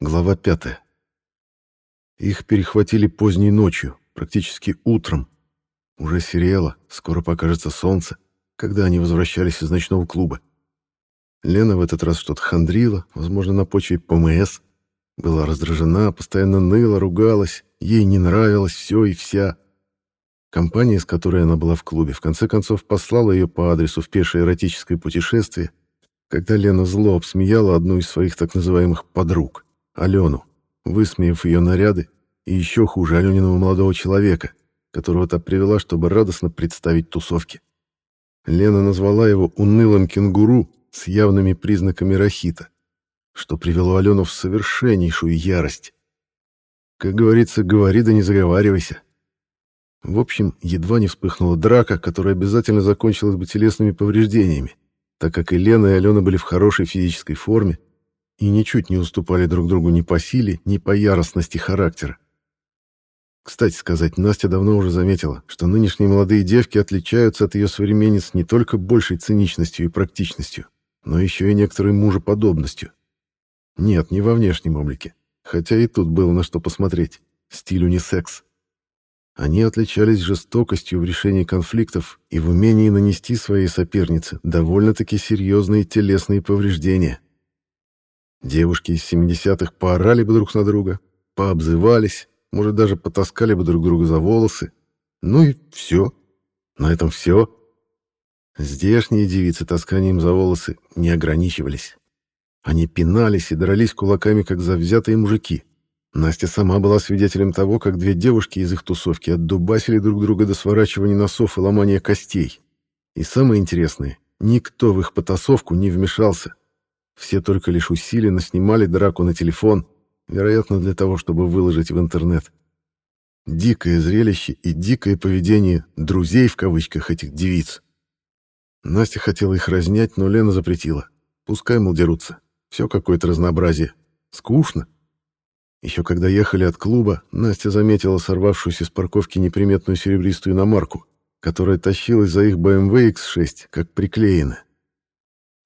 Глава пятая. Их перехватили поздней ночью, практически утром. Уже серело, скоро покажется солнце, когда они возвращались из ночного клуба. Лена в этот раз что-то хандрила, возможно, на почве ПМС. Была раздражена, постоянно ныла, ругалась, ей не нравилось все и вся. Компания, с которой она была в клубе, в конце концов послала ее по адресу в пешее эротическое путешествие, когда Лена зло обсмеяла одну из своих так называемых «подруг», Алену, высмеяв ее наряды и еще хуже Алениного молодого человека, которого та привела, чтобы радостно представить тусовки. Лена назвала его унылым кенгуру с явными признаками рахита, что привело Алену в совершеннейшую ярость. Как говорится, говори да не заговаривайся. В общем, едва не вспыхнула драка, которая обязательно закончилась бы телесными повреждениями, так как и Лена, и Алена были в хорошей физической форме и ничуть не уступали друг другу ни по силе, ни по яростности характера. Кстати сказать, Настя давно уже заметила, что нынешние молодые девки отличаются от ее современниц не только большей циничностью и практичностью, но еще и некоторой мужеподобностью. Нет, не во внешнем облике, хотя и тут было на что посмотреть. Стиль унисекс. Они отличались жестокостью в решении конфликтов и в умении нанести своей сопернице довольно-таки серьезные телесные повреждения. Девушки из 70-х поорали бы друг на друга, пообзывались, может, даже потаскали бы друг друга за волосы. Ну и все. На этом все. Здешние девицы тасканием за волосы не ограничивались. Они пинались и дрались кулаками, как завзятые мужики. Настя сама была свидетелем того, как две девушки из их тусовки отдубасили друг друга до сворачивания носов и ломания костей. И самое интересное, никто в их потасовку не вмешался. Все только лишь усиленно снимали драку на телефон, вероятно, для того, чтобы выложить в интернет. Дикое зрелище и дикое поведение «друзей» в кавычках этих девиц. Настя хотела их разнять, но Лена запретила. Пускай, мол, дерутся. Все какое-то разнообразие. Скучно. Еще когда ехали от клуба, Настя заметила сорвавшуюся с парковки неприметную серебристую иномарку, которая тащилась за их BMW X6, как приклеенная.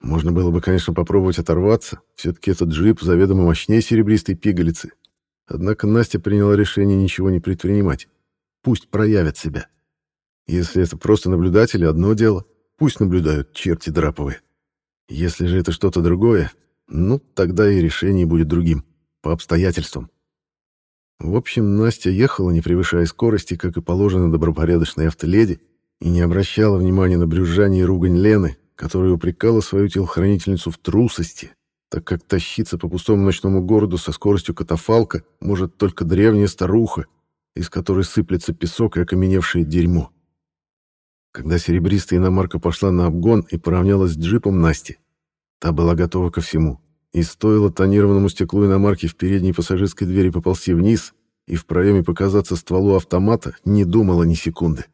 Можно было бы, конечно, попробовать оторваться, все-таки этот джип заведомо мощнее серебристой пигалицы. Однако Настя приняла решение ничего не предпринимать. Пусть проявят себя. Если это просто наблюдатели, одно дело. Пусть наблюдают черти драповые. Если же это что-то другое, ну, тогда и решение будет другим по обстоятельствам. В общем, Настя ехала, не превышая скорости, как и положено добропорядочной автоледи, и не обращала внимания на брюзжание и ругань Лены, которая упрекала свою телохранительницу в трусости, так как тащиться по пустому ночному городу со скоростью катафалка может только древняя старуха, из которой сыплется песок и окаменевшее дерьмо. Когда серебристая иномарка пошла на обгон и поравнялась с джипом Насти, та была готова ко всему. И стоило тонированному стеклу иномарки в передней пассажирской двери поползти вниз и в проеме показаться стволу автомата, не думала ни секунды.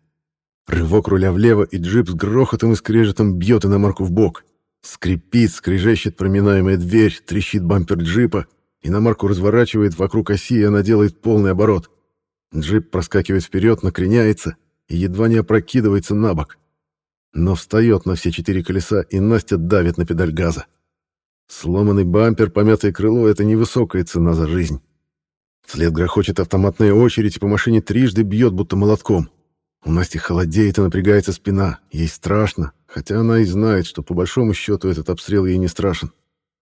Рывок руля влево, и джип с грохотом и скрежетом бьет иномарку в бок. Скрипит, скрежещет проминаемая дверь, трещит бампер джипа. Иномарку разворачивает вокруг оси, и она делает полный оборот. Джип проскакивает вперед, накреняется и едва не опрокидывается на бок. Но встает на все четыре колеса, и Настя давит на педаль газа. Сломанный бампер, помятое крыло — это невысокая цена за жизнь. Вслед грохочет автоматная очередь, и по машине трижды бьет, будто молотком. У Насти холодеет и напрягается спина. Ей страшно, хотя она и знает, что по большому счету этот обстрел ей не страшен,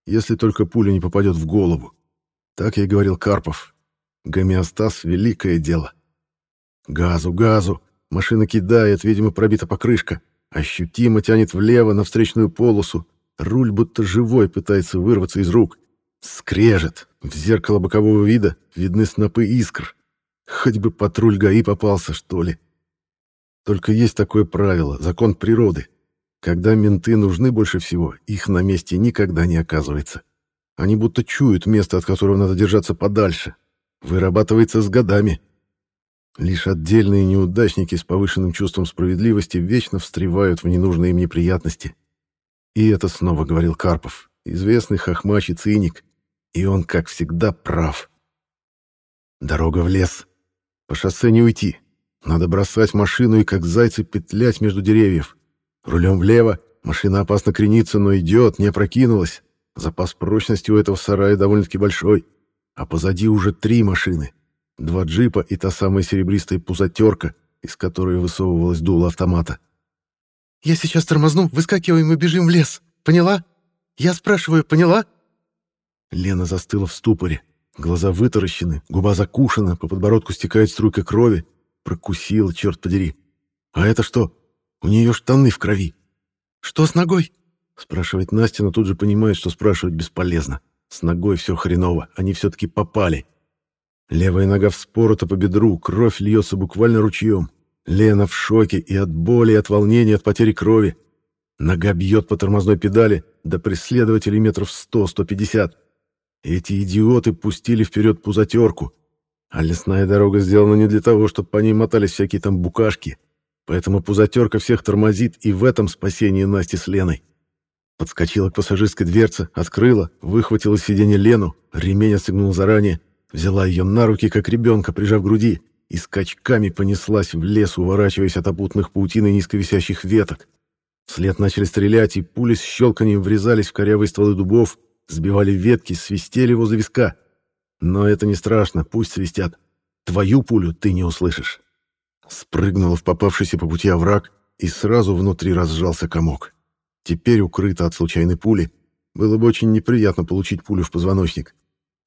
если только пуля не попадет в голову. Так ей говорил Карпов. Гомеостаз — великое дело. Газу, газу. Машина кидает, видимо, пробита покрышка. Ощутимо тянет влево на встречную полосу, Руль будто живой пытается вырваться из рук. Скрежет. В зеркало бокового вида видны снопы искр. Хоть бы патруль ГАИ попался, что ли. Только есть такое правило, закон природы. Когда менты нужны больше всего, их на месте никогда не оказывается. Они будто чуют место, от которого надо держаться подальше. Вырабатывается с годами. Лишь отдельные неудачники с повышенным чувством справедливости вечно встревают в ненужные им неприятности. И это снова говорил Карпов, известный хохмач и циник. И он, как всегда, прав. Дорога в лес. По шоссе не уйти. Надо бросать машину и как зайцы петлять между деревьев. Рулем влево. Машина опасно кренится, но идет, не опрокинулась. Запас прочности у этого сарая довольно-таки большой. а позади уже три машины. Два джипа и та самая серебристая пузатерка, из которой высовывалась дуло автомата. «Я сейчас тормозну, выскакиваем и бежим в лес. Поняла? Я спрашиваю, поняла?» Лена застыла в ступоре. Глаза вытаращены, губа закушена, по подбородку стекает струйка крови. Прокусила, черт подери. «А это что? У нее штаны в крови». «Что с ногой?» Спрашивает Настя, но тут же понимает, что спрашивать бесполезно. С ногой все хреново, они все-таки попали. Левая нога вспорота по бедру, кровь льется буквально ручьем. Лена в шоке и от боли, и от волнения, от потери крови. Нога бьет по тормозной педали, до преследователей метров сто-сто пятьдесят. Эти идиоты пустили вперед пузатерку. А лесная дорога сделана не для того, чтобы по ней мотались всякие там букашки. Поэтому пузатерка всех тормозит, и в этом спасение Насти с Леной. Подскочила к пассажирской дверце, открыла, выхватила из сиденья Лену, ремень отстегнул заранее, взяла ее на руки, как ребенка, прижав к груди, и скачками понеслась в лес, уворачиваясь от опутанных паутиной низковисящих веток. Вслед начали стрелять, и пули с щелканием врезались в корявые стволы дубов, сбивали ветки, свистели возле виска. Но это не страшно, пусть свистят. Твою пулю ты не услышишь. Спрыгнула в попавшийся по пути овраг, и сразу внутри разжался комок. Теперь укрыта от случайной пули. Было бы очень неприятно получить пулю в позвоночник.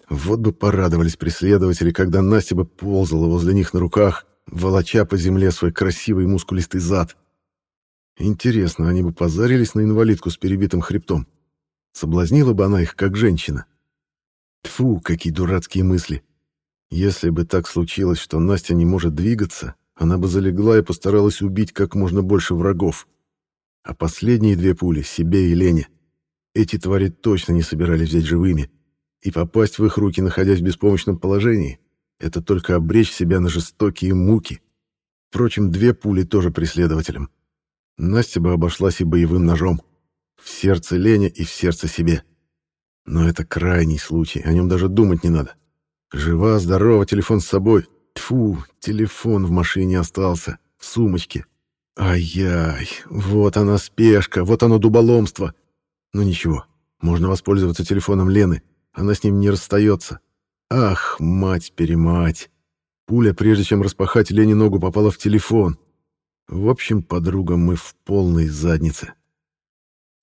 Вот бы порадовались преследователи, когда Настя бы ползала возле них на руках, волоча по земле свой красивый мускулистый зад. Интересно, они бы позарились на инвалидку с перебитым хребтом. Соблазнила бы она их, как женщина. Тфу, какие дурацкие мысли. Если бы так случилось, что Настя не может двигаться, она бы залегла и постаралась убить как можно больше врагов. А последние две пули — себе и Лене. Эти твари точно не собирались взять живыми. И попасть в их руки, находясь в беспомощном положении, это только обречь себя на жестокие муки. Впрочем, две пули тоже преследователям. Настя бы обошлась и боевым ножом. В сердце Лене и в сердце себе. Но это крайний случай, о нем даже думать не надо. Жива, здорова, телефон с собой. Тфу, телефон в машине остался, в сумочке. Ай-яй, вот она спешка, вот оно дуболомство. Ну ничего, можно воспользоваться телефоном Лены, она с ним не расстается. Ах, мать-перемать. Пуля, прежде чем распахать Лене ногу, попала в телефон. В общем, подруга, мы в полной заднице.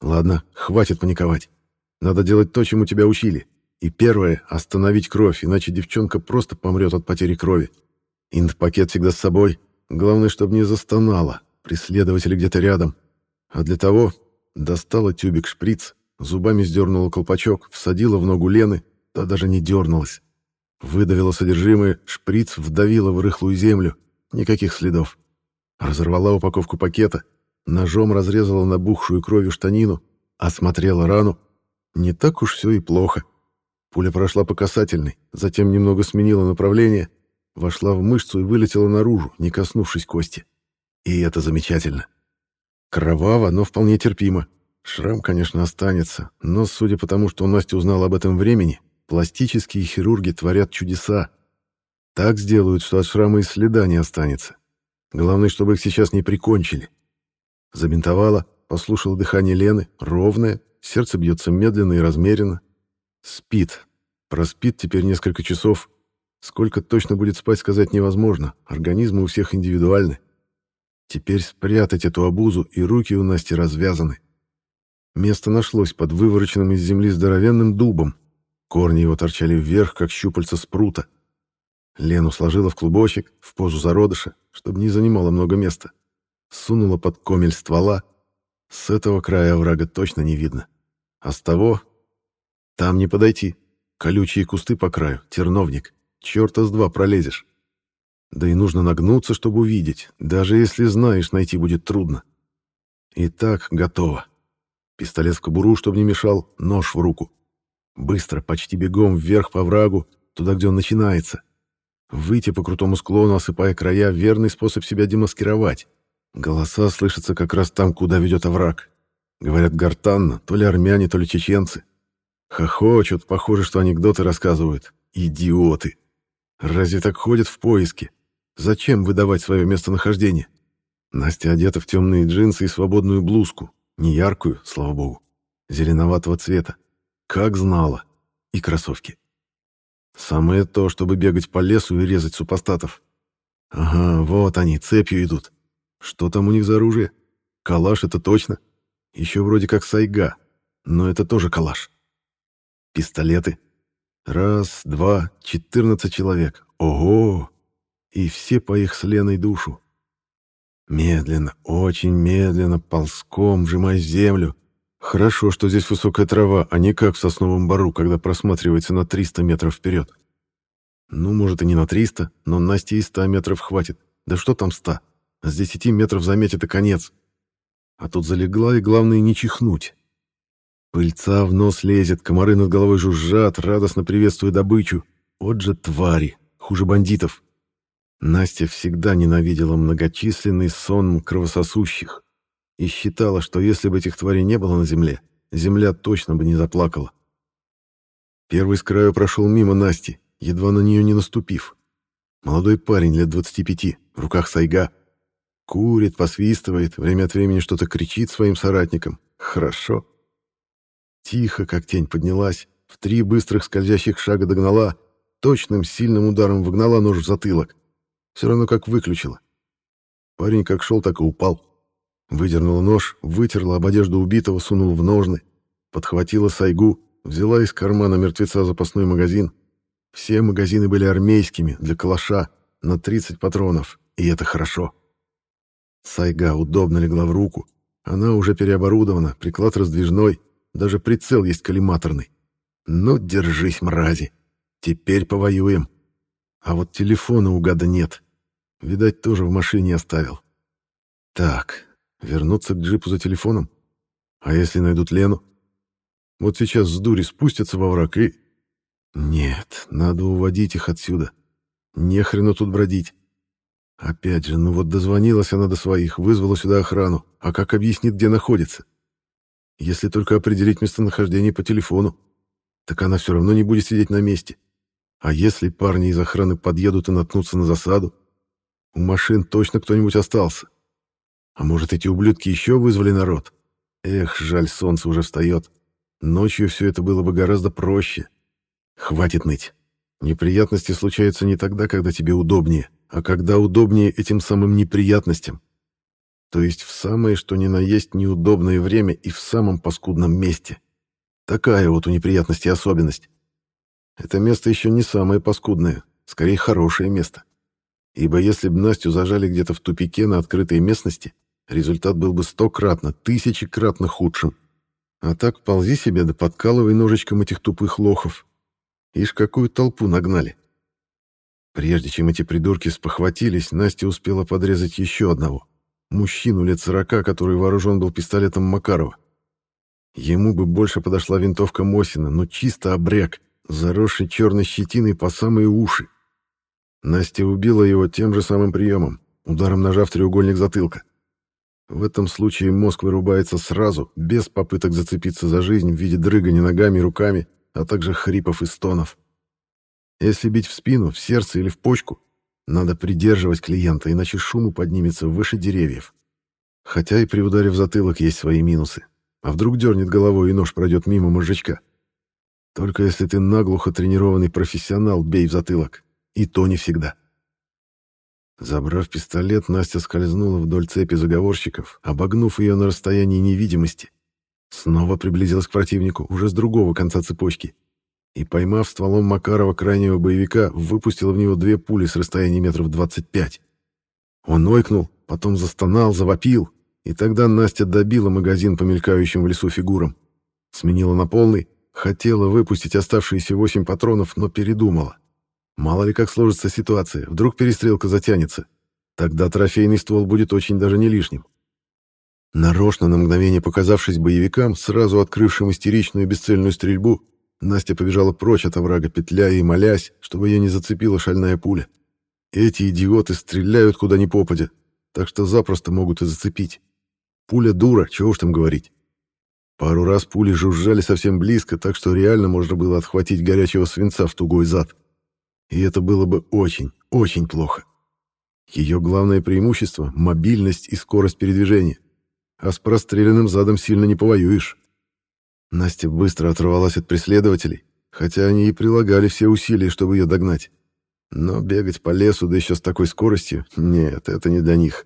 Ладно, хватит паниковать. Надо делать то, чему тебя учили. И первое — остановить кровь, иначе девчонка просто помрет от потери крови. Инт-пакет всегда с собой. Главное, чтобы не застонала. Преследователи где-то рядом. А для того достала тюбик-шприц, зубами сдернула колпачок, всадила в ногу Лены, та даже не дернулась. Выдавила содержимое, шприц вдавила в рыхлую землю. Никаких следов. Разорвала упаковку пакета, ножом разрезала набухшую кровью штанину, осмотрела рану. Не так уж все и плохо. Пуля прошла по касательной, затем немного сменила направление, вошла в мышцу и вылетела наружу, не коснувшись кости. И это замечательно. Кроваво, но вполне терпимо. Шрам, конечно, останется, но, судя по тому, что Настя узнала об этом времени, пластические хирурги творят чудеса. Так сделают, что от шрама и следа не останется. Главное, чтобы их сейчас не прикончили. Забинтовала, послушала дыхание Лены, ровное, сердце бьется медленно и размеренно. Спит. Проспит теперь несколько часов. Сколько точно будет спать, сказать невозможно. Организмы у всех индивидуальны. Теперь спрятать эту обузу, и руки у Насти развязаны. Место нашлось под вывороченным из земли здоровенным дубом. Корни его торчали вверх, как щупальца спрута. Лену сложила в клубочек, в позу зародыша, чтобы не занимало много места. Сунула под комель ствола. С этого края оврага точно не видно. А с того... Там не подойти. Колючие кусты по краю, терновник. Чёрта с два пролезешь. Да и нужно нагнуться, чтобы увидеть. Даже если знаешь, найти будет трудно. Итак, готово. Пистолет в кобуру, чтобы не мешал, нож в руку. Быстро, почти бегом вверх по врагу, туда, где он начинается. Выйти по крутому склону, осыпая края, верный способ себя демаскировать. Голоса слышатся как раз там, куда ведет овраг. Говорят гортанно, то ли армяне, то ли чеченцы. Хохочут, похоже, что анекдоты рассказывают. Идиоты. Разве так ходят в поиске? Зачем выдавать свое местонахождение? Настя одета в темные джинсы и свободную блузку. Не яркую, слава богу. Зеленоватого цвета. Как знала. И кроссовки. Самое то, чтобы бегать по лесу и резать супостатов. Ага, вот они, цепью идут. Что там у них за оружие? Калаш это точно. Еще вроде как сайга, но это тоже калаш. Пистолеты. Раз, два, четырнадцать человек. Ого! И все по их с Леной душу. Медленно, очень медленно, ползком, вжимаясь в землю. Хорошо, что здесь высокая трава, а не как в сосновом бару, когда просматривается на 300 метров вперед. Ну, может, и не на 300, но Насте и 100 метров хватит. Да что там 100? С 10 метров заметит и конец. А тут залегла, и главное, не чихнуть. Пыльца в нос лезет, комары над головой жужжат, радостно приветствуя добычу. Вот же твари, хуже бандитов. Настя всегда ненавидела многочисленный сон кровососущих и считала, что если бы этих тварей не было на земле, земля точно бы не заплакала. Первый с краю прошел мимо Насти, едва на нее не наступив. Молодой парень лет 25, в руках сайга. Курит, посвистывает, время от времени что-то кричит своим соратникам. Хорошо. Тихо, как тень поднялась, в три быстрых скользящих шага догнала, точным сильным ударом вогнала нож в затылок. Все равно как выключила. Парень как шел, так и упал. Выдернула нож, вытерла об одежду убитого, сунула в ножны, подхватила сайгу, взяла из кармана мертвеца запасной магазин. Все магазины были армейскими, для калаша, на 30 патронов, и это хорошо. Сайга удобно легла в руку. Она уже переоборудована, приклад раздвижной, даже прицел есть коллиматорный. Ну, держись, мрази. Теперь повоюем. А вот телефона у гада нет. Видать, тоже в машине оставил. Так, вернуться к джипу за телефоном? А если найдут Лену? Вот сейчас с дури спустятся во враг и... Нет, надо уводить их отсюда. Не хрена тут бродить. Опять же, ну вот дозвонилась она до своих, вызвала сюда охрану. А как объяснит, где находится? Если только определить местонахождение по телефону, так она все равно не будет сидеть на месте. А если парни из охраны подъедут и наткнутся на засаду, у машин точно кто-нибудь остался. А может, эти ублюдки еще вызвали народ? Эх, жаль, солнце уже встает. Ночью все это было бы гораздо проще. Хватит ныть. Неприятности случаются не тогда, когда тебе удобнее, а когда удобнее этим самым неприятностям. То есть в самое, что ни на есть, неудобное время и в самом паскудном месте. Такая вот у неприятностей особенность. Это место еще не самое паскудное, скорее хорошее место. Ибо если бы Настю зажали где-то в тупике на открытой местности, результат был бы стократно, тысячекратно худшим. А так ползи себе да подкалывай ножичком этих тупых лохов. Ишь, какую толпу нагнали. Прежде чем эти придурки спохватились, Настя успела подрезать еще одного. Мужчину лет сорока, который вооружен был пистолетом Макарова. Ему бы больше подошла винтовка Мосина, но чисто обряк, заросший черной щетиной по самые уши. Настя убила его тем же самым приемом, ударом ножа в треугольник затылка. В этом случае мозг вырубается сразу, без попыток зацепиться за жизнь в виде дрыгания ногами и руками, а также хрипов и стонов. Если бить в спину, в сердце или в почку, надо придерживать клиента, иначе шуму поднимется выше деревьев. Хотя и при ударе в затылок есть свои минусы. А вдруг дернет головой и нож пройдет мимо мозжечка? Только если ты наглухо тренированный профессионал, бей в затылок. И то не всегда. Забрав пистолет, Настя скользнула вдоль цепи заговорщиков, обогнув ее на расстоянии невидимости. Снова приблизилась к противнику, уже с другого конца цепочки. И, поймав стволом Макарова крайнего боевика, выпустила в него две пули с расстояния метров 25. Он ойкнул, потом застонал, завопил, и тогда Настя добила магазин по мелькающим в лесу фигурам. Сменила на полный, хотела выпустить оставшиеся восемь патронов, но передумала. Мало ли как сложится ситуация, вдруг перестрелка затянется. Тогда трофейный ствол будет очень даже не лишним. Нарочно, на мгновение показавшись боевикам, сразу открывшим истеричную бесцельную стрельбу, Настя побежала прочь от оврага, петляя и молясь, чтобы ее не зацепила шальная пуля. Эти идиоты стреляют куда ни попадя, так что запросто могут и зацепить. Пуля дура, чего уж там говорить. Пару раз пули жужжали совсем близко, так что реально можно было отхватить горячего свинца в тугой зад. И это было бы очень, очень плохо. Ее главное преимущество — мобильность и скорость передвижения. А с простреленным задом сильно не повоюешь. Настя быстро оторвалась от преследователей. хотя они и прилагали все усилия, чтобы ее догнать. Но бегать по лесу, да еще с такой скоростью, нет, это не для них.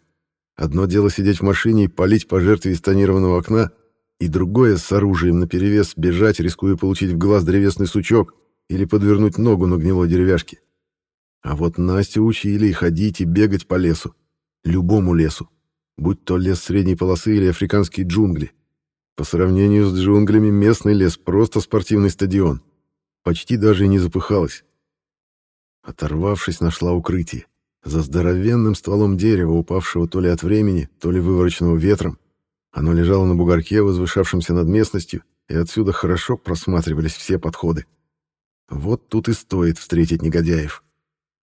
Одно дело сидеть в машине и палить по жертве из тонированного окна, и другое с оружием наперевес бежать, рискуя получить в глаз древесный сучок или подвернуть ногу на гнилой деревяшке. А вот Настю учили и ходить, и бегать по лесу. Любому лесу. Будь то лес средней полосы или африканские джунгли. По сравнению с джунглями местный лес просто спортивный стадион. Почти даже и не запыхалась. Оторвавшись, нашла укрытие. За здоровенным стволом дерева, упавшего то ли от времени, то ли вывороченного ветром. Оно лежало на бугорке, возвышавшемся над местностью, и отсюда хорошо просматривались все подходы. Вот тут и стоит встретить негодяев.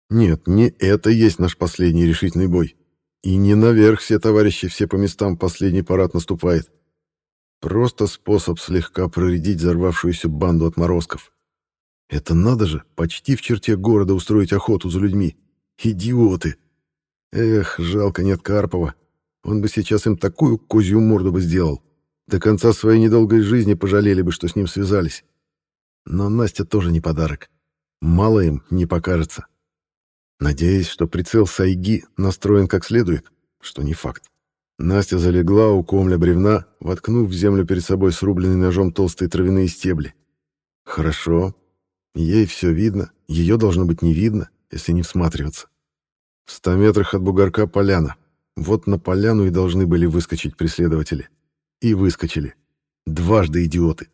Нет, не это есть наш последний решительный бой. И не наверх все товарищи, все по местам последний парад наступает. Просто способ слегка проредить взорвавшуюся банду отморозков. Это надо же, почти в черте города устроить охоту за людьми. Идиоты! Эх, жалко нет Карпова. Он бы сейчас им такую козью морду бы сделал. До конца своей недолгой жизни пожалели бы, что с ним связались. Но Настя тоже не подарок. Мало им не покажется. Надеясь, что прицел Сайги настроен как следует, что не факт. Настя залегла у комля бревна, воткнув в землю перед собой срубленный ножом толстые травяные стебли. Хорошо. Ей все видно, ее должно быть не видно, если не всматриваться. В ста метрах от бугорка поляна. Вот на поляну и должны были выскочить преследователи. И выскочили. Дважды идиоты.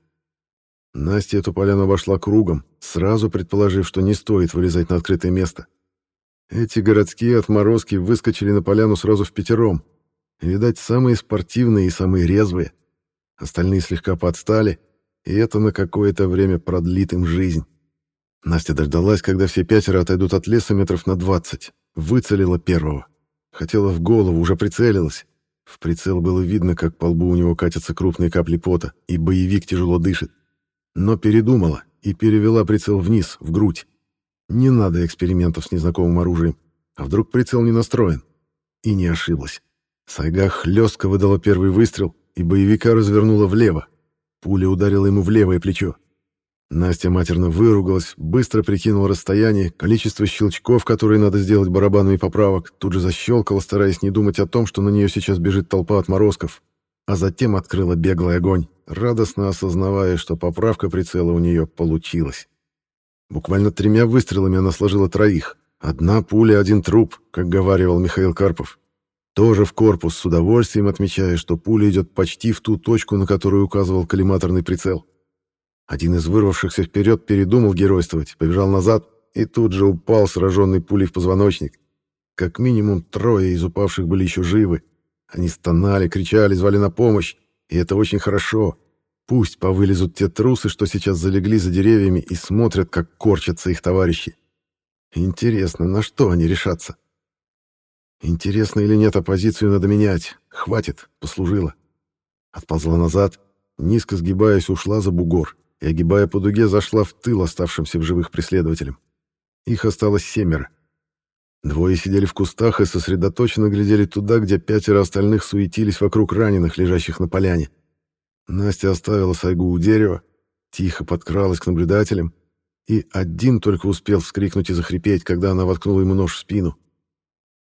Настя эту поляну обошла кругом, сразу предположив, что не стоит вылезать на открытое место. Эти городские отморозки выскочили на поляну сразу в пятером. Видать, самые спортивные и самые резвые. Остальные слегка подстали, и это на какое-то время продлит им жизнь. Настя дождалась, когда все пятеро отойдут от леса метров на двадцать. Выцелила первого. Хотела в голову, уже прицелилась. В прицел было видно, как по лбу у него катятся крупные капли пота, и боевик тяжело дышит. Но передумала и перевела прицел вниз, в грудь. Не надо экспериментов с незнакомым оружием. А вдруг прицел не настроен? И не ошиблась. Сайга хлестко выдала первый выстрел, и боевика развернула влево. Пуля ударила ему в левое плечо. Настя матерно выругалась, быстро прикинула расстояние, количество щелчков, которые надо сделать барабанами поправок, тут же защелкала, стараясь не думать о том, что на нее сейчас бежит толпа отморозков а затем открыла беглый огонь, радостно осознавая, что поправка прицела у нее получилась. Буквально тремя выстрелами она сложила троих. Одна пуля, один труп, как говаривал Михаил Карпов. Тоже в корпус, с удовольствием отмечая, что пуля идет почти в ту точку, на которую указывал коллиматорный прицел. Один из вырвавшихся вперед передумал геройствовать, побежал назад и тут же упал, сраженный пулей в позвоночник. Как минимум трое из упавших были еще живы, они стонали, кричали, звали на помощь, и это очень хорошо. Пусть повылезут те трусы, что сейчас залегли за деревьями и смотрят, как корчатся их товарищи. Интересно, на что они решатся? Интересно или нет, оппозицию надо менять. Хватит, послужила. Отползла назад, низко сгибаясь, ушла за бугор и, огибая по дуге, зашла в тыл оставшимся в живых преследователям. Их осталось семеро. Двое сидели в кустах и сосредоточенно глядели туда, где пятеро остальных суетились вокруг раненых, лежащих на поляне. Настя оставила Сайгу у дерева, тихо подкралась к наблюдателям, и один только успел вскрикнуть и захрипеть, когда она воткнула ему нож в спину.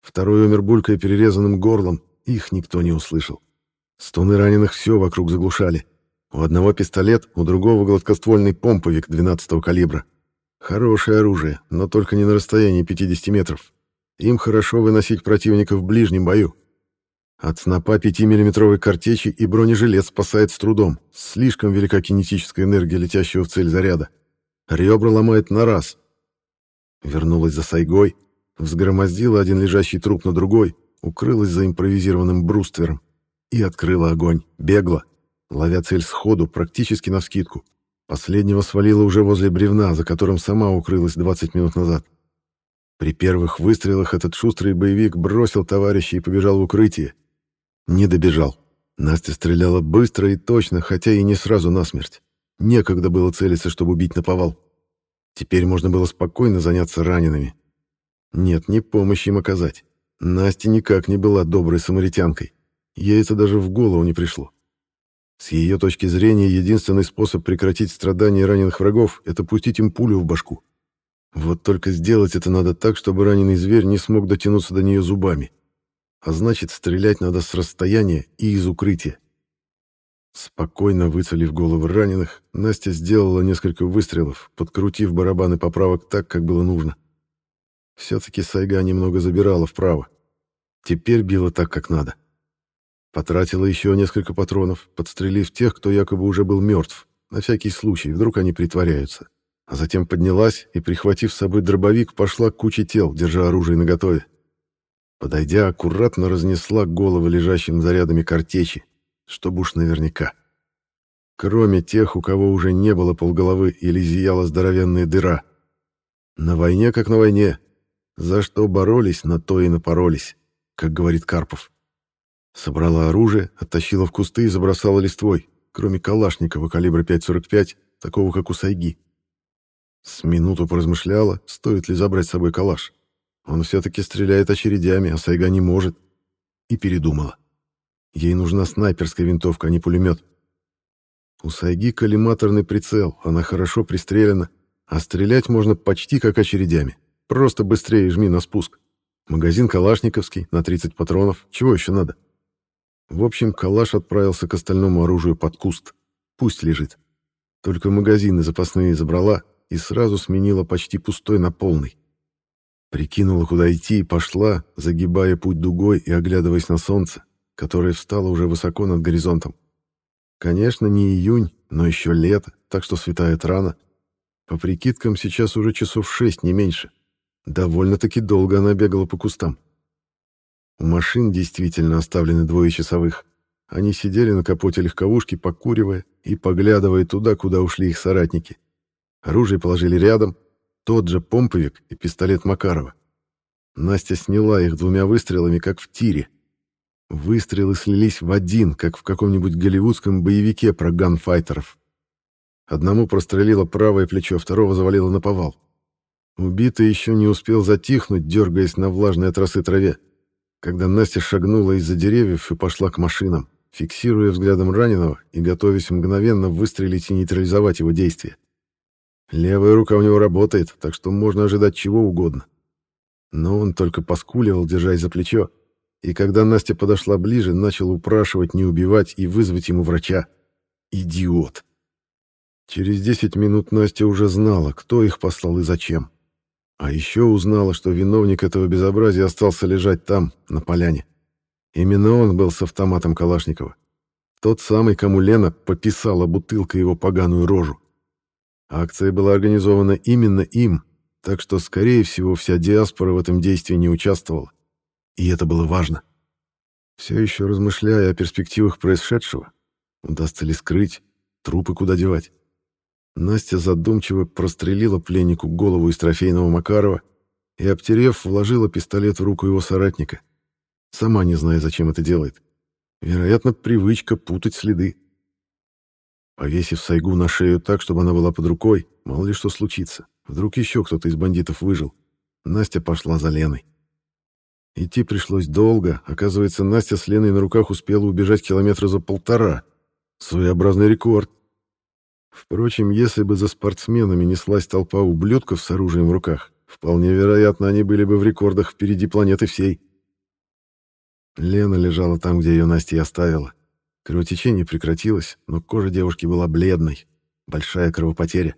Второй умер булькая перерезанным горлом, их никто не услышал. Стоны раненых все вокруг заглушали. У одного пистолет, у другого гладкоствольный помповик 12-го калибра. Хорошее оружие, но только не на расстоянии 50 метров. Им хорошо выносить противника в ближнем бою. От снопа 5-миллиметровой картечи и бронежилет спасает с трудом. Слишком велика кинетическая энергия летящего в цель заряда. Ребра ломает на раз. Вернулась за Сайгой, взгромоздила один лежащий труп на другой, укрылась за импровизированным бруствером и открыла огонь, бегло, ловя цель сходу, практически навскидку. Последнего свалила уже возле бревна, за которым сама укрылась 20 минут назад. При первых выстрелах этот шустрый боевик бросил товарища и побежал в укрытие. Не добежал. Настя стреляла быстро и точно, хотя и не сразу насмерть. Некогда было целиться, чтобы убить наповал. Теперь можно было спокойно заняться ранеными. Нет, не помощь им оказать. Настя никак не была доброй самаритянкой. Ей это даже в голову не пришло. С ее точки зрения, единственный способ прекратить страдания раненых врагов — это пустить им пулю в башку. Вот только сделать это надо так, чтобы раненый зверь не смог дотянуться до нее зубами. А значит, стрелять надо с расстояния и из укрытия. Спокойно выцелив головы раненых, Настя сделала несколько выстрелов, подкрутив барабаны поправок так, как было нужно. Все-таки Сайга немного забирала вправо. Теперь била так, как надо. Потратила еще несколько патронов, подстрелив тех, кто якобы уже был мертв, на всякий случай, вдруг они притворяются а затем поднялась и, прихватив с собой дробовик, пошла к куче тел, держа оружие наготове. Подойдя, аккуратно разнесла головы лежащим зарядами картечи, чтобы уж наверняка. Кроме тех, у кого уже не было полголовы или зияла здоровенная дыра. На войне как на войне. За что боролись, на то и напоролись, как говорит Карпов. Собрала оружие, оттащила в кусты и забросала листвой, кроме Калашникова калибра 5,45, такого как у Сайги. С минуту поразмышляла, стоит ли забрать с собой калаш. Он все-таки стреляет очередями, а Сайга не может. И передумала. Ей нужна снайперская винтовка, а не пулемет. У Сайги коллиматорный прицел, она хорошо пристрелена, а стрелять можно почти как очередями. Просто быстрее жми на спуск. Магазин калашниковский, на 30 патронов. Чего еще надо? В общем, калаш отправился к остальному оружию под куст. Пусть лежит. Только магазины запасные забрала, и сразу сменила почти пустой на полный. Прикинула, куда идти, и пошла, загибая путь дугой и оглядываясь на солнце, которое встало уже высоко над горизонтом. Конечно, не июнь, но еще лето, так что светает рано. По прикидкам, сейчас уже часов шесть, не меньше. Довольно-таки долго она бегала по кустам. У машин действительно оставлены двое часовых. Они сидели на капоте легковушки, покуривая и поглядывая туда, куда ушли их соратники. Оружие положили рядом, тот же помповик и пистолет Макарова. Настя сняла их двумя выстрелами, как в тире. Выстрелы слились в один, как в каком-нибудь голливудском боевике про ганфайтеров. Одному прострелило правое плечо, второго завалило на повал. Убитый еще не успел затихнуть, дергаясь на влажной от росы траве, когда Настя шагнула из-за деревьев и пошла к машинам, фиксируя взглядом раненого и готовясь мгновенно выстрелить и нейтрализовать его действия. Левая рука у него работает, так что можно ожидать чего угодно. Но он только поскуливал, держась за плечо, и когда Настя подошла ближе, начал упрашивать не убивать и вызвать ему врача. Идиот. Через 10 минут Настя уже знала, кто их послал и зачем. А еще узнала, что виновник этого безобразия остался лежать там, на поляне. Именно он был с автоматом Калашникова. Тот самый, кому Лена пописала бутылкой его поганую рожу. Акция была организована именно им, так что, скорее всего, вся диаспора в этом действии не участвовала. И это было важно. Все еще размышляя о перспективах происшедшего, удастся ли скрыть, трупы куда девать, Настя задумчиво прострелила пленнику голову из трофейного Макарова и, обтерев, вложила пистолет в руку его соратника. Сама не зная, зачем это делает. Вероятно, привычка путать следы. Повесив Сайгу на шею так, чтобы она была под рукой, мало ли что случится. Вдруг еще кто-то из бандитов выжил. Настя пошла за Леной. Идти пришлось долго. Оказывается, Настя с Леной на руках успела убежать километра за полтора. Своеобразный рекорд. Впрочем, если бы за спортсменами неслась толпа ублюдков с оружием в руках, вполне вероятно, они были бы в рекордах впереди планеты всей. Лена лежала там, где ее Настя оставила. Кровотечение прекратилось, но кожа девушки была бледной. Большая кровопотеря.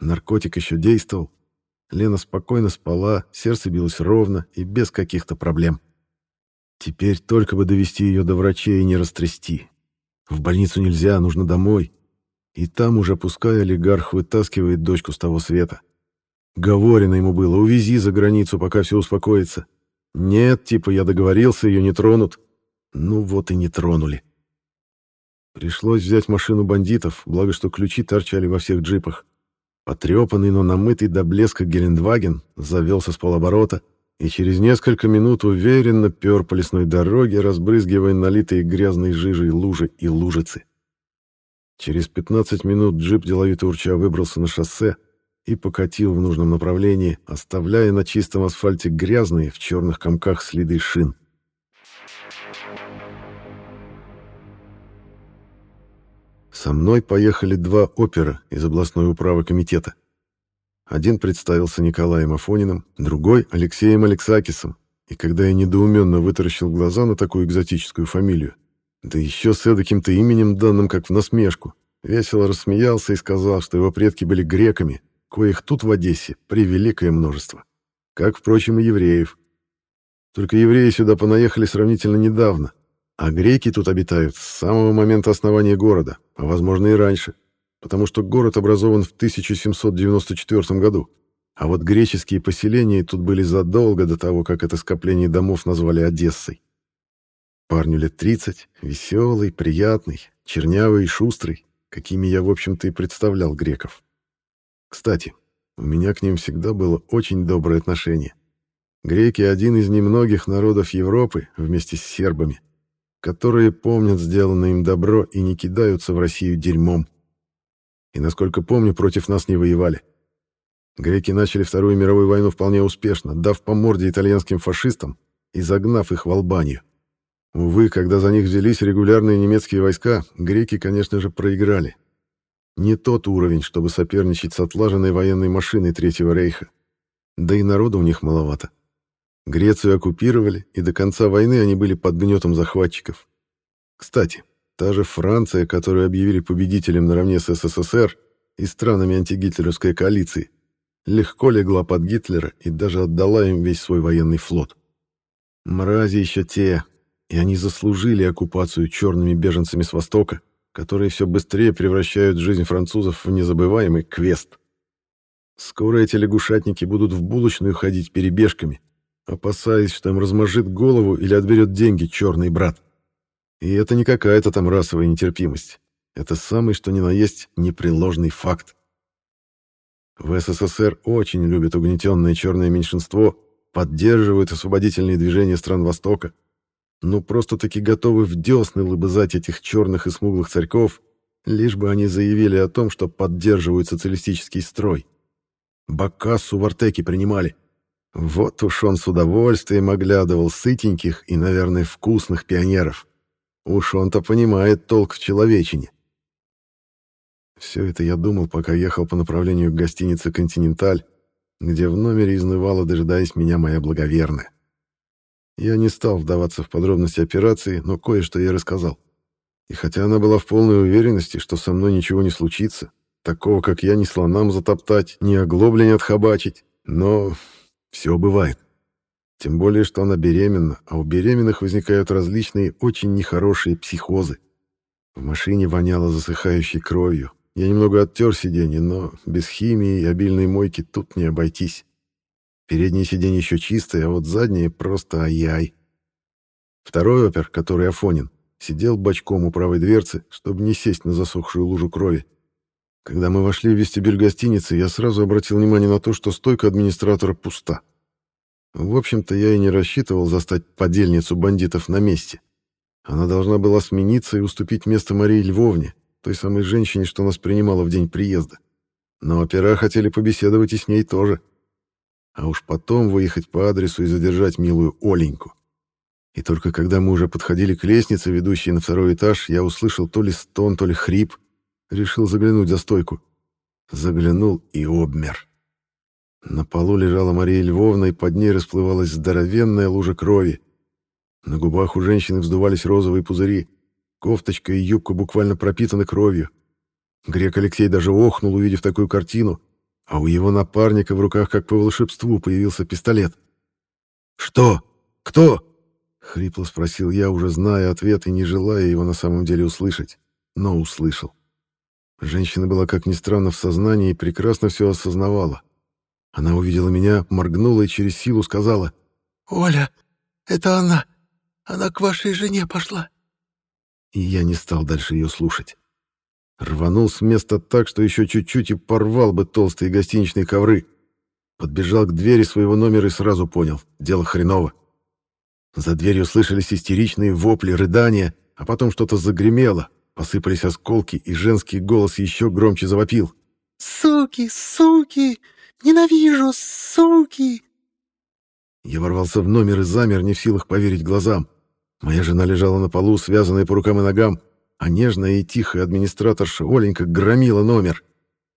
Наркотик еще действовал. Лена спокойно спала, сердце билось ровно и без каких-то проблем. Теперь только бы довести ее до врачей и не растрясти. В больницу нельзя, нужно домой. И там уже пускай олигарх вытаскивает дочку с того света. Говорено ему было, увези за границу, пока все успокоится. Нет, типа я договорился, ее не тронут. Ну вот и не тронули. Пришлось взять машину бандитов, благо что ключи торчали во всех джипах. Потрепанный, но намытый до блеска Гелендваген завелся с полоборота и через несколько минут уверенно пер по лесной дороге, разбрызгивая налитые грязной жижей лужи и лужицы. Через 15 минут джип деловито урча выбрался на шоссе и покатил в нужном направлении, оставляя на чистом асфальте грязные в черных комках следы шин. Со мной поехали два опера из областной управы комитета. Один представился Николаем Афониным, другой — Алексеем Алексакисом, и когда я недоуменно вытаращил глаза на такую экзотическую фамилию, да еще с эдаким-то именем, данным как в насмешку, весело рассмеялся и сказал, что его предки были греками, коих тут в Одессе превеликое множество. Как, впрочем, и евреев. Только евреи сюда понаехали сравнительно недавно, а греки тут обитают с самого момента основания города, а возможно и раньше, потому что город образован в 1794 году. А вот греческие поселения тут были задолго до того, как это скопление домов назвали Одессой. Парню лет 30, веселый, приятный, чернявый и шустрый, какими я, в общем-то, и представлял греков. Кстати, у меня к ним всегда было очень доброе отношение. Греки — один из немногих народов Европы, вместе с сербами, которые помнят сделанное им добро и не кидаются в Россию дерьмом. И, насколько помню, против нас не воевали. Греки начали Вторую мировую войну вполне успешно, дав по морде итальянским фашистам и загнав их в Албанию. Увы, когда за них взялись регулярные немецкие войска, греки, конечно же, проиграли. Не тот уровень, чтобы соперничать с отлаженной военной машиной Третьего рейха. Да и народу у них маловато. Грецию оккупировали, и до конца войны они были под гнетом захватчиков. Кстати, та же Франция, которую объявили победителем наравне с СССР и странами антигитлеровской коалиции, легко легла под Гитлера и даже отдала им весь свой военный флот. Мрази еще те, и они заслужили оккупацию черными беженцами с Востока, которые все быстрее превращают жизнь французов в незабываемый квест. Скоро эти лягушатники будут в булочную ходить перебежками, опасаясь, что им размажет голову или отберет деньги черный брат. И это не какая-то там расовая нетерпимость. Это самый что ни на есть непреложный факт. В СССР очень любят угнетенное черное меньшинство, поддерживают освободительные движения стран Востока, ну просто-таки готовы в десны лыбызать этих черных и смуглых царьков, лишь бы они заявили о том, что поддерживают социалистический строй. Бакассу в Артеке принимали. Вот уж он с удовольствием оглядывал сытеньких и, наверное, вкусных пионеров. Уж он-то понимает толк в человечине. Все это я думал, пока ехал по направлению к гостинице «Континенталь», где в номере изнывала, дожидаясь меня моя благоверная. Я не стал вдаваться в подробности операции, но кое-что я рассказал. И хотя она была в полной уверенности, что со мной ничего не случится, такого, как я, ни слонам затоптать, ни оглобля не отхабачить, но все бывает. Тем более, что она беременна, а у беременных возникают различные очень нехорошие психозы. В машине воняло засыхающей кровью. Я немного оттер сиденье, но без химии и обильной мойки тут не обойтись. Переднее сиденье еще чистое, а вот заднее просто ай-яй. Второй опер, который Афонин, сидел бочком у правой дверцы, чтобы не сесть на засохшую лужу крови. Когда мы вошли в вестибюль гостиницы, я сразу обратил внимание на то, что стойка администратора пуста. В общем-то, я и не рассчитывал застать подельницу бандитов на месте. Она должна была смениться и уступить место Марии Львовне, той самой женщине, что нас принимала в день приезда. Но опера хотели побеседовать и с ней тоже а уж потом выехать по адресу и задержать милую Оленьку. И только когда мы уже подходили к лестнице, ведущей на второй этаж, я услышал то ли стон, то ли хрип. Решил заглянуть за стойку. Заглянул и обмер. На полу лежала Мария Львовна, и под ней расплывалась здоровенная лужа крови. На губах у женщины вздувались розовые пузыри. Кофточка и юбка буквально пропитаны кровью. Грек Алексей даже охнул, увидев такую картину, а у его напарника в руках, как по волшебству, появился пистолет. «Что? Кто?» — хрипло спросил я, уже зная ответ и не желая его на самом деле услышать, но услышал. Женщина была, как ни странно, в сознании и прекрасно все осознавала. Она увидела меня, моргнула и через силу сказала. «Оля, это она. Она к вашей жене пошла». И я не стал дальше ее слушать. Рванул с места так, что еще чуть-чуть и порвал бы толстые гостиничные ковры. Подбежал к двери своего номера и сразу понял — дело хреново. За дверью слышались истеричные вопли, рыдания, а потом что-то загремело, посыпались осколки, и женский голос еще громче завопил. «Суки, суки! Ненавижу, суки!» Я ворвался в номер и замер, не в силах поверить глазам. Моя жена лежала на полу, связанная по рукам и ногам, а нежная и тихая администраторша Оленька громила номер.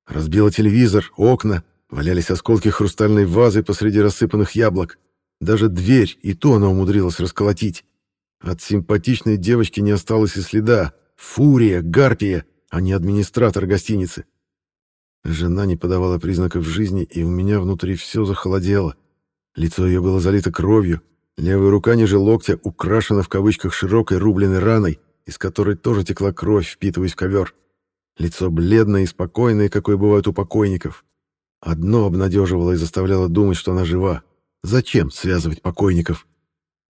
Разбила телевизор, окна, валялись осколки хрустальной вазы посреди рассыпанных яблок. Даже дверь, и то она умудрилась расколотить. От симпатичной девочки не осталось и следа. Фурия, гарпия, а не администратор гостиницы. Жена не подавала признаков жизни, и у меня внутри все захолодело. Лицо ее было залито кровью, левая рука ниже локтя украшена в кавычках широкой рубленой раной, из которой тоже текла кровь, впитываясь в ковер. Лицо бледное и спокойное, какое бывает у покойников. Одно обнадеживало и заставляло думать, что она жива. Зачем связывать покойников?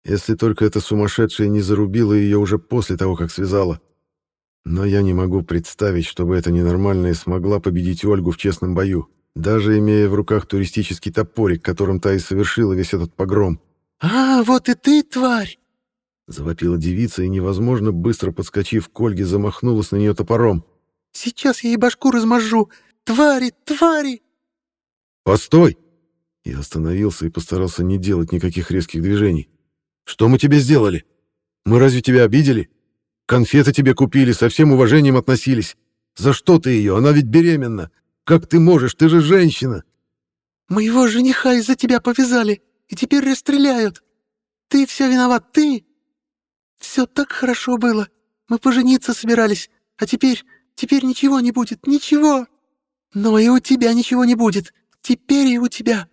Если только эта сумасшедшая не зарубила ее уже после того, как связала. Но я не могу представить, чтобы эта ненормальная смогла победить Ольгу в честном бою, даже имея в руках туристический топорик, которым та и совершила весь этот погром. «А, вот и ты, тварь!» Завопила девица и, невозможно, быстро подскочив к Ольге, замахнулась на нее топором. «Сейчас я ей башку размажу! Твари, твари!» «Постой!» Я остановился и постарался не делать никаких резких движений. «Что мы тебе сделали? Мы разве тебя обидели? Конфеты тебе купили, со всем уважением относились. За что ты ее? Она ведь беременна. Как ты можешь? Ты же женщина!» «Моего жениха из-за тебя повязали, и теперь расстреляют. Ты все виноват, ты! Все так хорошо было. Мы пожениться собирались, а теперь, теперь ничего не будет, ничего. Но и у тебя ничего не будет. Теперь и у тебя».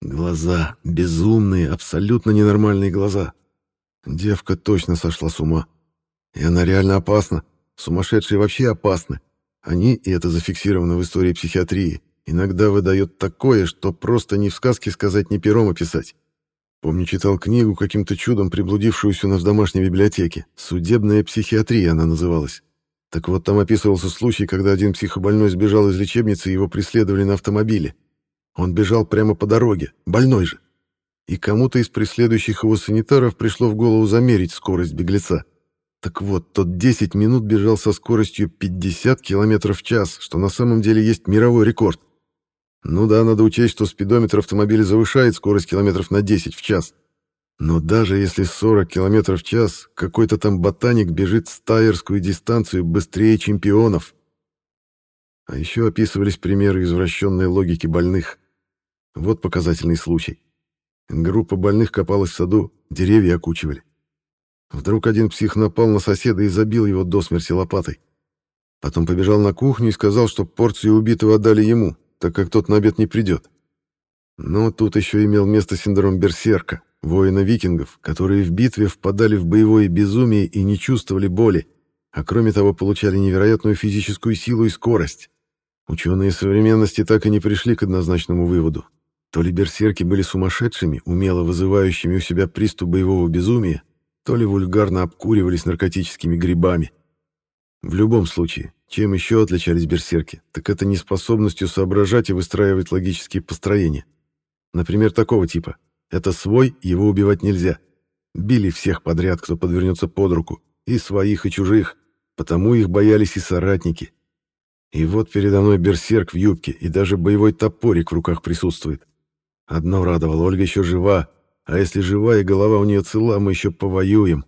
Глаза, безумные, абсолютно ненормальные глаза. Девка точно сошла с ума. И она реально опасна. Сумасшедшие вообще опасны. Они, и это зафиксировано в истории психиатрии, иногда выдают такое, что просто ни в сказке сказать, ни пером описать. Помню, читал книгу, каким-то чудом приблудившуюся у нас в домашней библиотеке. «Судебная психиатрия» она называлась. Так вот, там описывался случай, когда один психобольной сбежал из лечебницы, и его преследовали на автомобиле. Он бежал прямо по дороге, больной же. И кому-то из преследующих его санитаров пришло в голову замерить скорость беглеца. Так вот, тот 10 минут бежал со скоростью 50 км в час, что на самом деле есть мировой рекорд. Ну да, надо учесть, что спидометр автомобиля завышает скорость километров на 10 в час. Но даже если 40 км в час, какой-то там ботаник бежит стайерскую дистанцию быстрее чемпионов. А еще описывались примеры извращенной логики больных. Вот показательный случай. Группа больных копалась в саду, деревья окучивали. Вдруг один псих напал на соседа и забил его до смерти лопатой. Потом побежал на кухню и сказал, что порцию убитого отдали ему, так как тот на обед не придет. Но тут еще имел место синдром берсерка, воина викингов, которые в битве впадали в боевое безумие и не чувствовали боли, а кроме того получали невероятную физическую силу и скорость. Ученые современности так и не пришли к однозначному выводу. То ли берсерки были сумасшедшими, умело вызывающими у себя приступ боевого безумия, то ли вульгарно обкуривались наркотическими грибами. В любом случае, чем еще отличались берсерки, так это неспособностью соображать и выстраивать логические построения. Например, такого типа. Это свой, его убивать нельзя. Били всех подряд, кто подвернется под руку, и своих, и чужих, потому их боялись и соратники. И вот передо мной берсерк в юбке, и даже боевой топорик в руках присутствует. Одно радовало, Ольга еще жива, а если живая голова у нее цела, мы еще повоюем.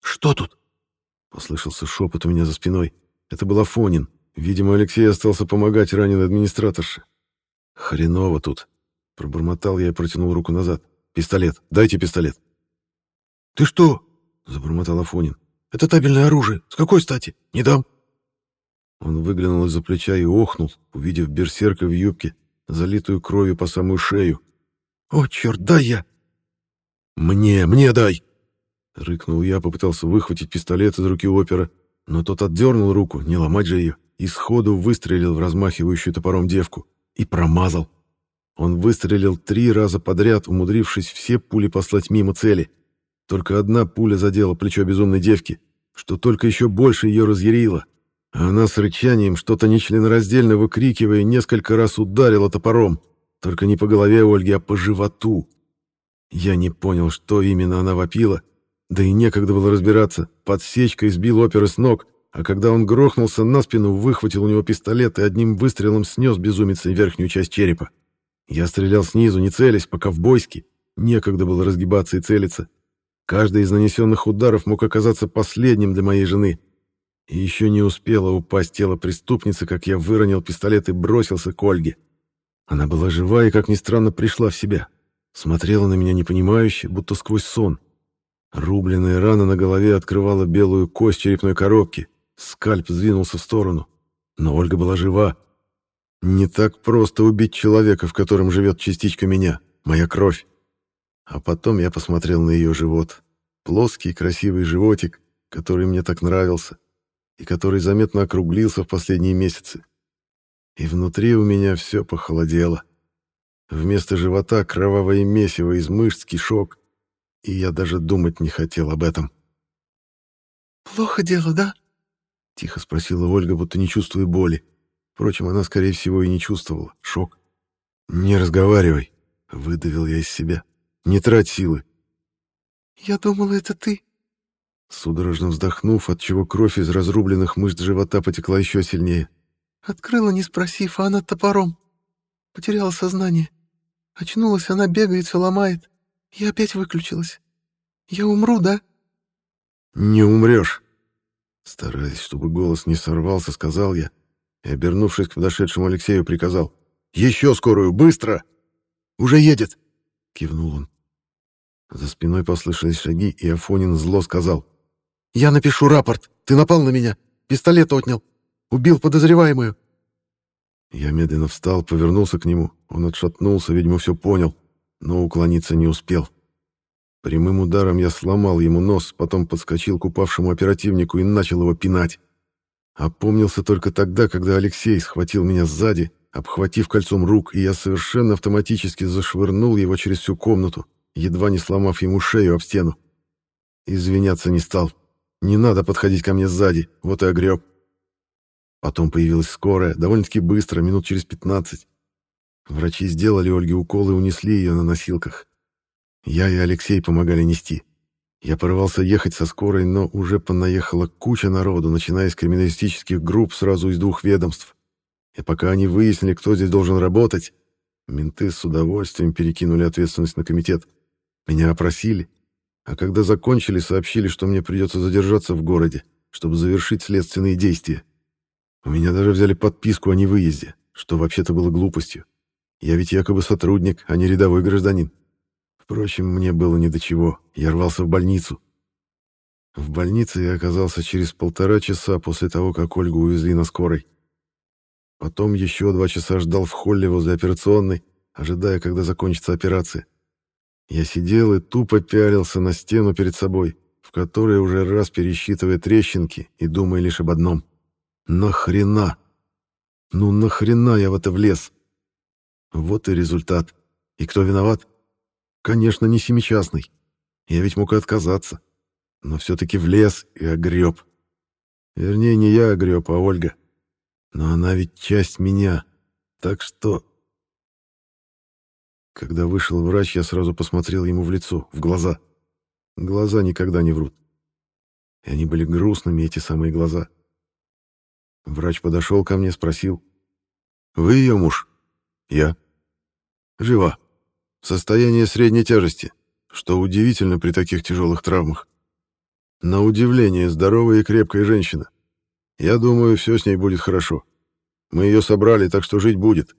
«Что тут?» — послышался шепот у меня за спиной. Это был Афонин. Видимо, Алексей остался помогать раненой администраторше. «Хреново тут!» — пробормотал я и протянул руку назад. «Пистолет! Дайте пистолет!» «Ты что?» — забормотал Афонин. «Это табельное оружие. С какой стати? Не дам!» Он выглянул из-за плеча и охнул, увидев берсерка в юбке, залитую кровью по самую шею. «О, черт, дай я!» «Мне, мне дай!» Рыкнул я, попытался выхватить пистолет из руки опера, но тот отдернул руку, не ломать же ее, и сходу выстрелил в размахивающую топором девку. И промазал. Он выстрелил три раза подряд, умудрившись все пули послать мимо цели. Только одна пуля задела плечо безумной девки, что только еще больше ее разъярило. А она с рычанием, что-то нечленораздельно выкрикивая, несколько раз ударила топором. Только не по голове Ольги, а по животу. Я не понял, что именно она вопила, да и некогда было разбираться. Подсечка избил опера с ног, а когда он грохнулся на спину, выхватил у него пистолет и одним выстрелом снес безумицей верхнюю часть черепа. Я стрелял снизу, не целясь, по-ковбойски. Некогда было разгибаться и целиться. Каждый из нанесенных ударов мог оказаться последним для моей жены, И еще не успело упасть тело преступницы, как я выронил пистолет и бросился к Ольге. Она была жива и, как ни странно, пришла в себя. Смотрела на меня непонимающе, будто сквозь сон. Рубленная рана на голове открывала белую кость черепной коробки. Скальп сдвинулся в сторону. Но Ольга была жива. Не так просто убить человека, в котором живет частичка меня, моя кровь. А потом я посмотрел на ее живот. Плоский красивый животик, который мне так нравился, и который заметно округлился в последние месяцы. И внутри у меня все похолодело. Вместо живота кровавое месиво из мышц, кишок, и я даже думать не хотел об этом. «Плохо дело, да?» — тихо спросила Ольга, будто не чувствуя боли. Впрочем, она, скорее всего, и не чувствовала. Шок. «Не разговаривай», — выдавил я из себя. «Не трать силы». «Я думала, это ты», Судорожно вздохнув, отчего кровь из разрубленных мышц живота потекла еще сильнее. Открыла, не спросив, а она топором. Потеряла сознание. Очнулась, она бегает, все ломает. Я опять выключилась. Я умру, да? Не умрешь. Стараясь, чтобы голос не сорвался, сказал я и, обернувшись к подошедшему Алексею, приказал. «Еще скорую, быстро!» «Уже едет!» — кивнул он. За спиной послышались шаги, и Афонин зло сказал. «Я напишу рапорт. Ты напал на меня. Пистолет отнял. Убил подозреваемую». Я медленно встал, повернулся к нему. Он отшатнулся, видимо, все понял, но уклониться не успел. Прямым ударом я сломал ему нос, потом подскочил к упавшему оперативнику и начал его пинать. Опомнился только тогда, когда Алексей схватил меня сзади, обхватив кольцом рук, и я совершенно автоматически зашвырнул его через всю комнату, едва не сломав ему шею об стену. Извиняться не стал. Не надо подходить ко мне сзади, вот и огреб. Потом появилась скорая, довольно-таки быстро, минут через 15. Врачи сделали Ольге укол и унесли ее на носилках. Я и Алексей помогали нести. Я порывался ехать со скорой, но уже понаехала куча народу, начиная с криминалистических групп сразу из двух ведомств. И пока они выяснили, кто здесь должен работать, менты с удовольствием перекинули ответственность на комитет. Меня опросили, а когда закончили, сообщили, что мне придется задержаться в городе, чтобы завершить следственные действия. У меня даже взяли подписку о невыезде, что вообще-то было глупостью. Я ведь якобы сотрудник, а не рядовой гражданин. Впрочем, мне было ни до чего. Я рвался в больницу. В больнице я оказался через полтора часа после того, как Ольгу увезли на скорой. Потом еще два часа ждал в холле возле операционной, ожидая, когда закончится операция. Я сидел и тупо пялился на стену перед собой, в которой уже раз пересчитывая трещинки и думая лишь об одном. Нахрена? Ну нахрена я в это влез? Вот и результат. И кто виноват? Конечно, не семичастный. Я ведь мог и отказаться. Но все-таки влез и огреб. Вернее, не я огреб, а Ольга. Но она ведь часть меня. Так что когда вышел врач, я сразу посмотрел ему в лицо, в глаза. Глаза никогда не врут. И они были грустными, эти самые глаза. Врач подошел ко мне, спросил. «Вы ее муж?» «Я». «Жива. Состояние средней тяжести, что удивительно при таких тяжелых травмах. На удивление, здоровая и крепкая женщина. Я думаю, все с ней будет хорошо. Мы ее собрали, так что жить будет.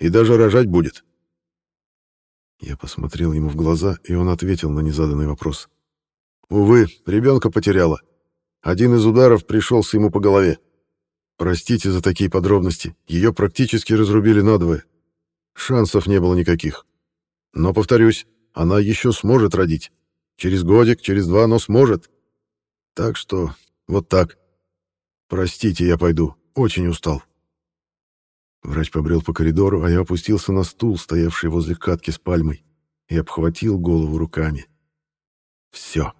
И даже рожать будет». Я посмотрел ему в глаза, и он ответил на незаданный вопрос. «Увы, ребенка потеряла. Один из ударов пришелся ему по голове. Простите за такие подробности. Ее практически разрубили надвое. Шансов не было никаких. Но, повторюсь, она еще сможет родить. Через годик, через два, но сможет. Так что вот так. Простите, я пойду. Очень устал». Врач побрел по коридору, а я опустился на стул, стоявший возле катки с пальмой, и обхватил голову руками. Все.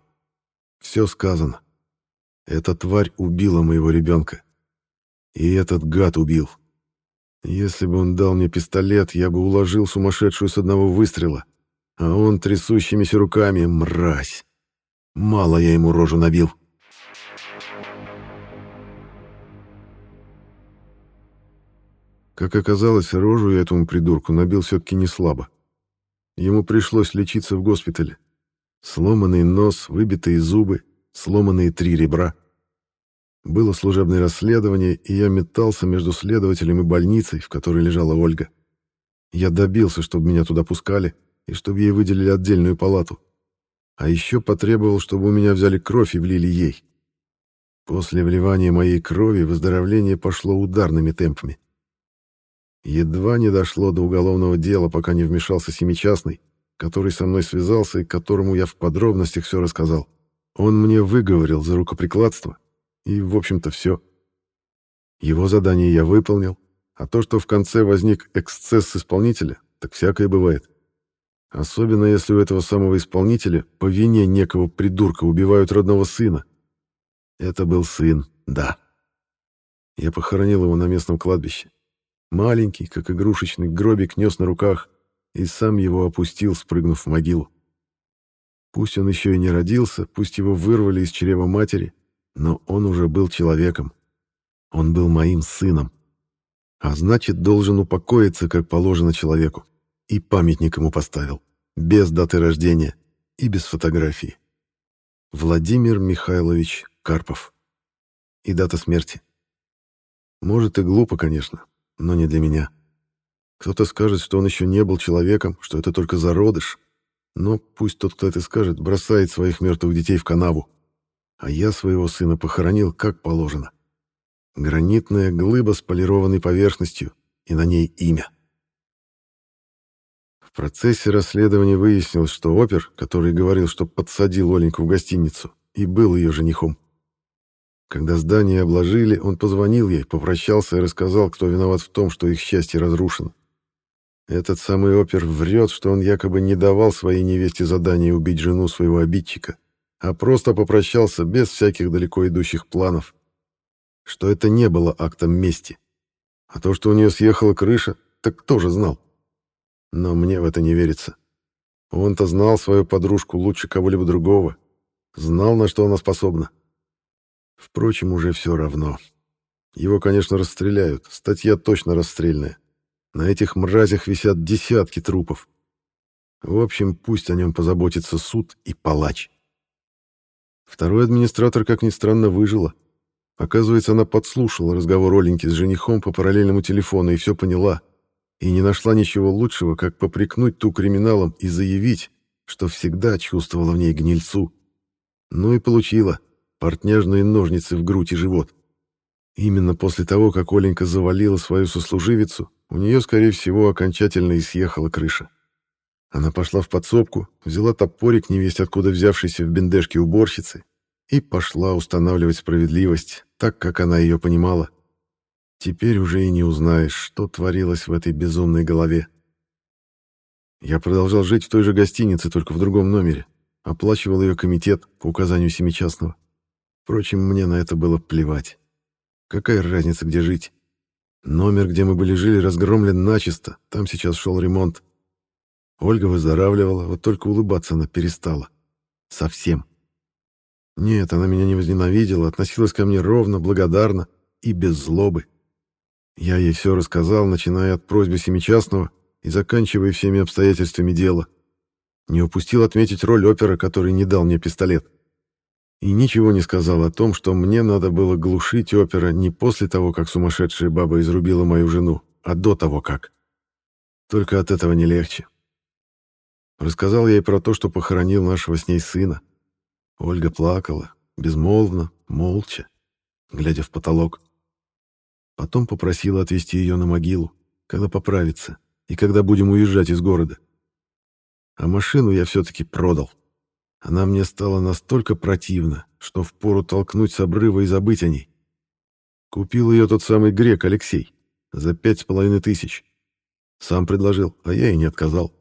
Все сказано. Эта тварь убила моего ребенка. И этот гад убил. Если бы он дал мне пистолет, я бы уложил сумасшедшую с одного выстрела. А он трясущимися руками, мразь. Мало я ему рожу набил. Как оказалось, рожу я этому придурку набил все-таки не слабо. Ему пришлось лечиться в госпитале. Сломанный нос, выбитые зубы, сломанные три ребра. Было служебное расследование, и я метался между следователем и больницей, в которой лежала Ольга. Я добился, чтобы меня туда пускали, и чтобы ей выделили отдельную палату. А еще потребовал, чтобы у меня взяли кровь и влили ей. После вливания моей крови выздоровление пошло ударными темпами. Едва не дошло до уголовного дела, пока не вмешался Семичастный, который со мной связался и которому я в подробностях все рассказал. Он мне выговорил за рукоприкладство, и, в общем-то, все. Его задание я выполнил, а то, что в конце возник эксцесс исполнителя, так всякое бывает. Особенно если у этого самого исполнителя по вине некого придурка убивают родного сына. Это был сын, да. Я похоронил его на местном кладбище. Маленький, как игрушечный гробик, нес на руках и сам его опустил, спрыгнув в могилу. Пусть он еще и не родился, пусть его вырвали из чрева матери, но он уже был человеком. Он был моим сыном. А значит, должен упокоиться, как положено человеку. И памятник ему поставил. Без даты рождения и без фотографии. Владимир Михайлович Карпов. И дата смерти. Может и глупо, конечно, но не для меня. Кто-то скажет, что он еще не был человеком, что это только зародыш. Но пусть тот, кто это скажет, бросает своих мертвых детей в канаву а я своего сына похоронил как положено. Гранитная глыба с полированной поверхностью, и на ней имя. В процессе расследования выяснилось, что опер, который говорил, что подсадил Оленьку в гостиницу, и был ее женихом. Когда здание обложили, он позвонил ей, попрощался и рассказал, кто виноват в том, что их счастье разрушено. Этот самый опер врет, что он якобы не давал своей невесте задание убить жену своего обидчика, а просто попрощался без всяких далеко идущих планов. Что это не было актом мести. А то, что у нее съехала крыша, так кто же знал? Но мне в это не верится. Он-то знал свою подружку лучше кого-либо другого. Знал, на что она способна. Впрочем, уже все равно. Его, конечно, расстреляют. Статья точно расстрельная. На этих мразях висят десятки трупов. В общем, пусть о нем позаботится суд и палач. Второй администратор, как ни странно, выжила. Оказывается, она подслушала разговор Оленьки с женихом по параллельному телефону и все поняла. И не нашла ничего лучшего, как попрекнуть ту криминалом и заявить, что всегда чувствовала в ней гнильцу. Ну и получила портняжные ножницы в грудь и живот. Именно после того, как Оленька завалила свою сослуживицу, у нее, скорее всего, окончательно и съехала крыша. Она пошла в подсобку, взяла топорик, невесть откуда взявшийся в бендешке уборщицы, и пошла устанавливать справедливость, так, как она ее понимала. Теперь уже и не узнаешь, что творилось в этой безумной голове. Я продолжал жить в той же гостинице, только в другом номере. Оплачивал ее комитет по указанию семичастного. Впрочем, мне на это было плевать. Какая разница, где жить? Номер, где мы были жили, разгромлен начисто. Там сейчас шел ремонт. Ольга выздоравливала, вот только улыбаться она перестала. Совсем. Нет, она меня не возненавидела, относилась ко мне ровно, благодарно и без злобы. Я ей все рассказал, начиная от просьбы семичастного и заканчивая всеми обстоятельствами дела. Не упустил отметить роль опера, который не дал мне пистолет. И ничего не сказал о том, что мне надо было глушить опера не после того, как сумасшедшая баба изрубила мою жену, а до того как. Только от этого не легче. Рассказал ей про то, что похоронил нашего с ней сына. Ольга плакала, безмолвно, молча, глядя в потолок. Потом попросила отвезти ее на могилу, когда поправится и когда будем уезжать из города. А машину я все-таки продал. Она мне стала настолько противна, что впору толкнуть с обрыва и забыть о ней. Купил ее тот самый грек Алексей за пять с половиной тысяч. Сам предложил, а я и не отказал.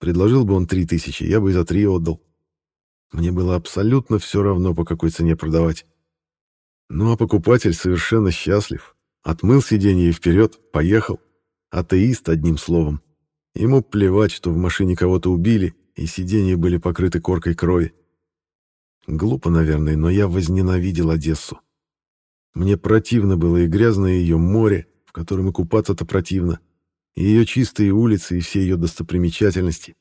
Предложил бы он три тысячи, я бы и за три отдал. Мне было абсолютно все равно, по какой цене продавать. Ну а покупатель совершенно счастлив. Отмыл сиденье и вперед, поехал. Атеист, одним словом. Ему плевать, что в машине кого-то убили, и сиденья были покрыты коркой крови. Глупо, наверное, но я возненавидел Одессу. Мне противно было и грязное ее море, в котором и купаться-то противно, ее чистые улицы и все ее достопримечательности.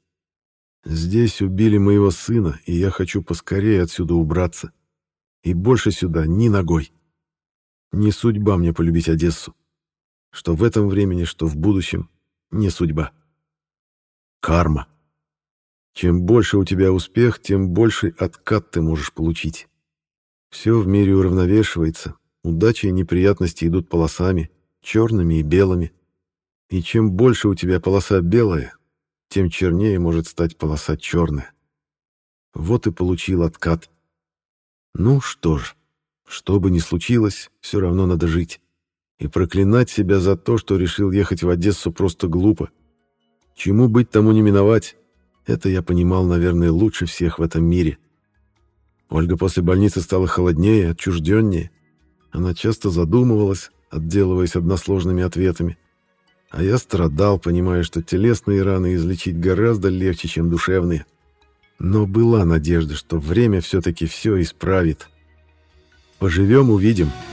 Здесь убили моего сына, и я хочу поскорее отсюда убраться. И больше сюда ни ногой. Не судьба мне полюбить Одессу. Что в этом времени, что в будущем, не судьба. Карма. Чем больше у тебя успех, тем больше откат ты можешь получить. Все в мире уравновешивается, удачи и неприятности идут полосами, черными и белыми. И чем больше у тебя полоса белая, тем чернее может стать полоса черная. Вот и получил откат. Ну что ж, что бы ни случилось, все равно надо жить. И проклинать себя за то, что решил ехать в Одессу, просто глупо. Чему быть, тому не миновать. Это я понимал, наверное, лучше всех в этом мире. Ольга после больницы стала холоднее, отчужденнее. Она часто задумывалась, отделываясь односложными ответами. А я страдал, понимая, что телесные раны излечить гораздо легче, чем душевные. Но была надежда, что время все-таки все исправит. Поживем — увидим. —